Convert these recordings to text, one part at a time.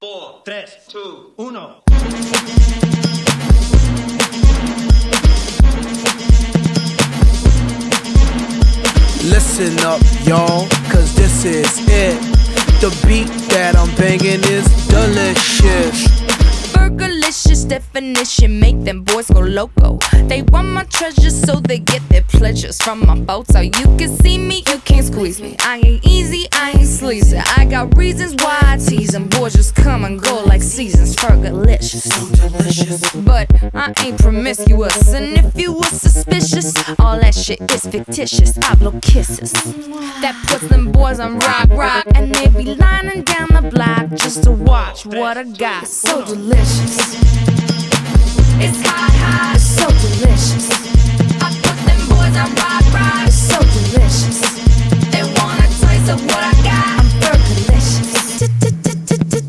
four, tres, two, uno. Listen up, y'all, cause this is it. The beat that I'm banging is delicious. Fergalicious definition make them boys go loco. They want my treasures so they get their pleasures from my photo. You can see me, you can't squeeze me. I ain't easy, I ain't sleazy. I got reasons why I tease them. Boys just come and go like seasons. Fergalicious, so delicious. But I ain't promiscuous. And if you were suspicious, all that shit is fictitious. I blow kisses. That puts them boys on rock, rock. And they be lining down the block just to watch what I got. So delicious. It's hot, hot. It's so delicious. I put them boys on rock, rock. It's so delicious. They want a taste of what I got. I'm Fergalicious.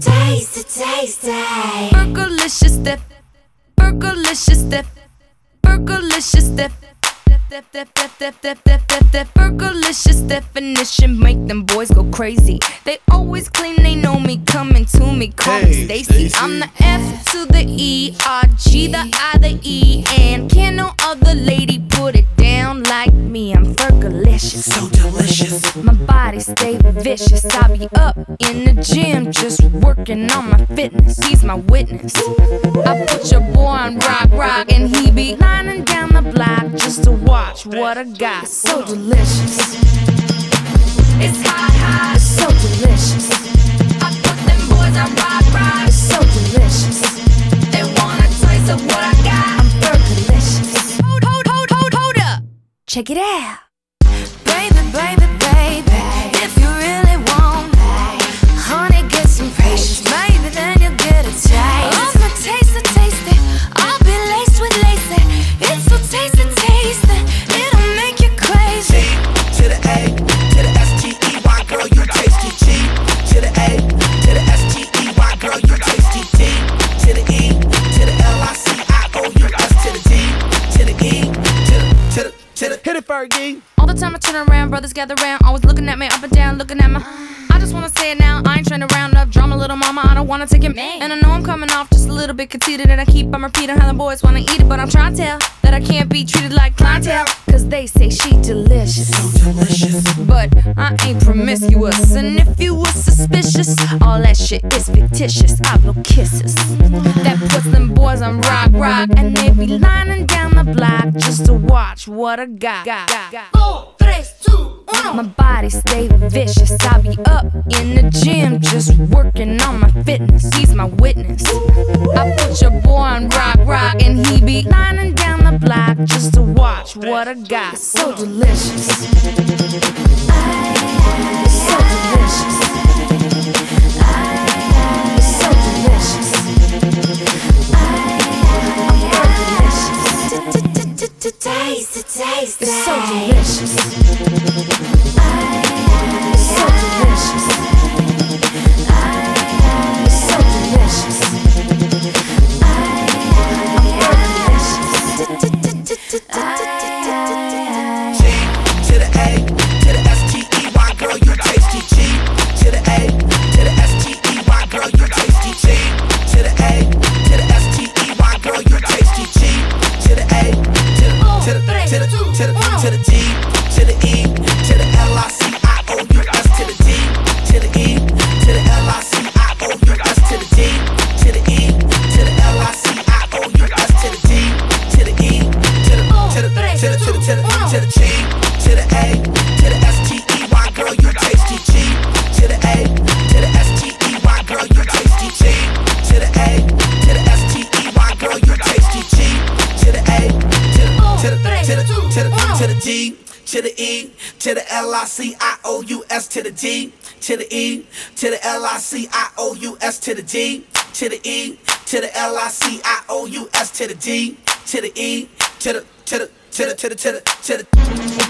Taste, taste, Fergalicious, def. Fergalicious, def. Fergalicious, def. Fergalicious definition make them boys go crazy. They always claim they know me, coming to me, call me Hey, Stacy. I'm the F to the E, R G the I the E, and can no other lady put it down like me? I'm Fergalicious. So delicious. My body stay vicious. I be up gym just working on my fitness. He's my witness. I put your boy on rock, rock, and he be lining down the block just to watch what I got. So delicious. It's hot, hot. It's so delicious. I put them boys on rock, rock. It's so delicious. They want a taste of what I got. I'm Fergalicious. Hold, hold, hold, hold, hold up. Check it out. Baby, baby, Fergie. All the time I turn around, brothers gather round, always looking at me up and down, looking at my. I just wanna say it now, I ain't trying to round up drama, little mama. I don't wanna take it. Man. And I know I'm coming off just a little bit conceited, and I keep on repeating how the boys wanna eat it, but I'm trying to tell that I can't be treated like clientele. Cause they say she delicious. But I ain't promiscuous, and if you were suspicious, all that shit is fictitious. I blow kisses. That puts them boys on rock, rock, and they be lining down the block just to watch what I got. Four, tres, two. My body stay vicious. I be up in the gym just working on my fitness. He's my witness. I put your boy on rock, rock, and he be lining down the block just to watch what I got. So delicious. So Taste, it's so delicious. It's to the E, to the L I C I O U S to the D, to the E, to the L I C I O U S to the D, to the E, to the L I C I O U S to the D, to the E, to the to the to the to the to the to the